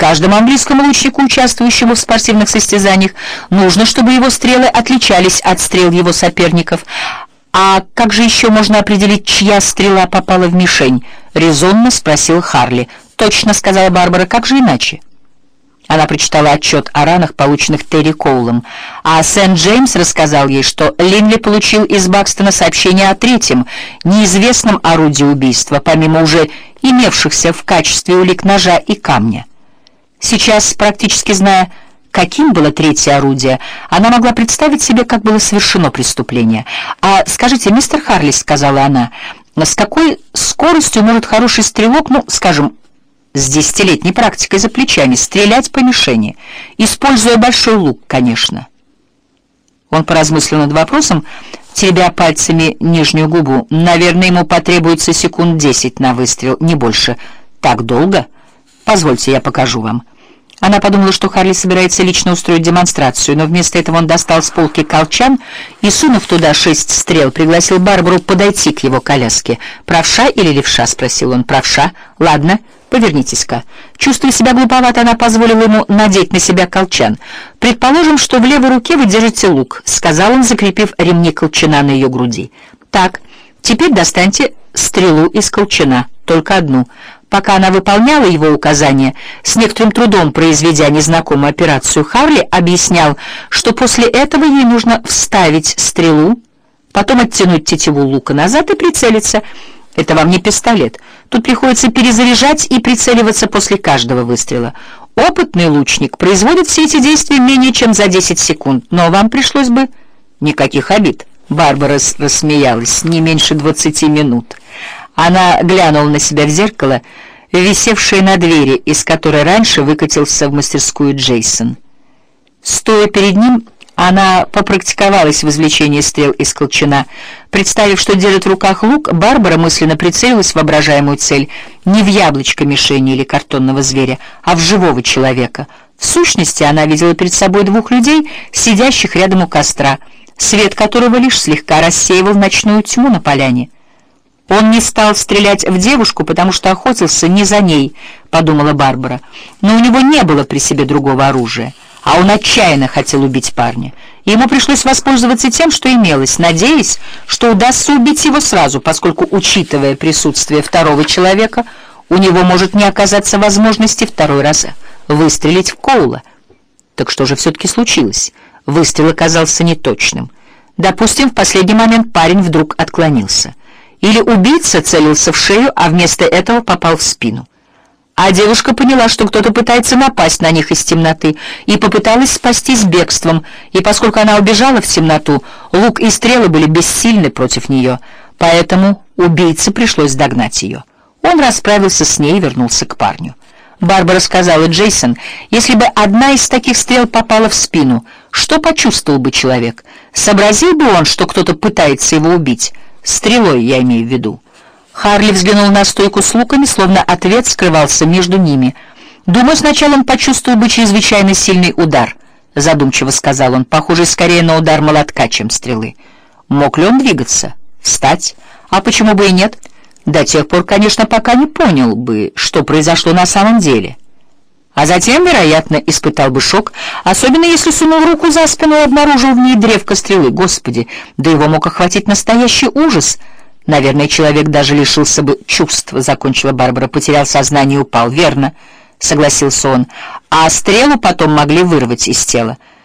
каждому английскому лучнику, участвующему в спортивных состязаниях, нужно, чтобы его стрелы отличались от стрел его соперников. А как же еще можно определить, чья стрела попала в мишень? резонно спросил Харли. Точно, сказала Барбара, как же иначе? Она прочитала отчет о ранах, полученных Терри Коулом, а Сент-Джеймс рассказал ей, что Линли получил из Бакстона сообщение о третьем, неизвестном орудии убийства, помимо уже имевшихся в качестве улик ножа и камня. Сейчас, практически зная, каким было третье орудие, она могла представить себе, как было совершено преступление. «А скажите, мистер Харли, — сказала она, — с какой скоростью может хороший стрелок, ну, скажем, с десятилетней практикой за плечами, стрелять по мишени, используя большой лук, конечно. Он поразмыслил над вопросом, теребя пальцами нижнюю губу. Наверное, ему потребуется секунд десять на выстрел, не больше. Так долго? Позвольте, я покажу вам. Она подумала, что Харли собирается лично устроить демонстрацию, но вместо этого он достал с полки колчан и, сунув туда шесть стрел, пригласил Барбару подойти к его коляске. «Правша или левша?» — спросил он. «Правша. Ладно». Повернитесь-ка. Чувствуя себя глуповато, она позволила ему надеть на себя колчан. Предположим, что в левой руке вы держите лук, сказал он, закрепив ремни колчана на ее груди. Так, теперь достаньте стрелу из колчана, только одну. Пока она выполняла его указания, с некоторым трудом произведя незнакомую операцию, Харли объяснял, что после этого ей нужно вставить стрелу, потом оттянуть тетиву лука назад и прицелиться. Это вам не пистолет. Тут приходится перезаряжать и прицеливаться после каждого выстрела. Опытный лучник производит все эти действия менее чем за 10 секунд, но вам пришлось бы никаких обид. Барбара рассмеялась. Не меньше 20 минут. Она глянула на себя в зеркало, висевшее на двери, из которой раньше выкатился в мастерскую Джейсон. Стоя перед ним, она попрактиковалась в извлечении стрел из колчана. Представив, что держит в руках лук, Барбара мысленно прицелилась в воображаемую цель не в яблочко мишени или картонного зверя, а в живого человека. В сущности, она видела перед собой двух людей, сидящих рядом у костра, свет которого лишь слегка рассеивал ночную тьму на поляне. Он не стал стрелять в девушку, потому что охотился не за ней, подумала Барбара. Но у него не было при себе другого оружия а он отчаянно хотел убить парня. Ему пришлось воспользоваться тем, что имелось, надеясь, что удастся убить его сразу, поскольку, учитывая присутствие второго человека, у него может не оказаться возможности второй раз выстрелить в Коула. Так что же все-таки случилось? Выстрел оказался неточным. Допустим, в последний момент парень вдруг отклонился. Или убийца целился в шею, а вместо этого попал в спину а девушка поняла, что кто-то пытается напасть на них из темноты, и попыталась спастись бегством, и поскольку она убежала в темноту, лук и стрелы были бессильны против нее, поэтому убийце пришлось догнать ее. Он расправился с ней и вернулся к парню. Барбара сказала Джейсон, если бы одна из таких стрел попала в спину, что почувствовал бы человек? Сообразил бы он, что кто-то пытается его убить? Стрелой, я имею в виду. Харли взглянул на стойку с луками, словно ответ скрывался между ними. «Думаю, сначала он почувствовал бы чрезвычайно сильный удар», — задумчиво сказал он, похожий скорее на удар молотка, чем стрелы. «Мог ли он двигаться? Встать? А почему бы и нет? До тех пор, конечно, пока не понял бы, что произошло на самом деле». А затем, вероятно, испытал бы шок, особенно если сунул руку за спину и обнаружил в ней древко стрелы. Господи, да его мог охватить настоящий ужас — Наверное, человек даже лишился бы чувств, закончила Барбара, потерял сознание и упал. Верно, согласился он. А стрелу потом могли вырвать из тела.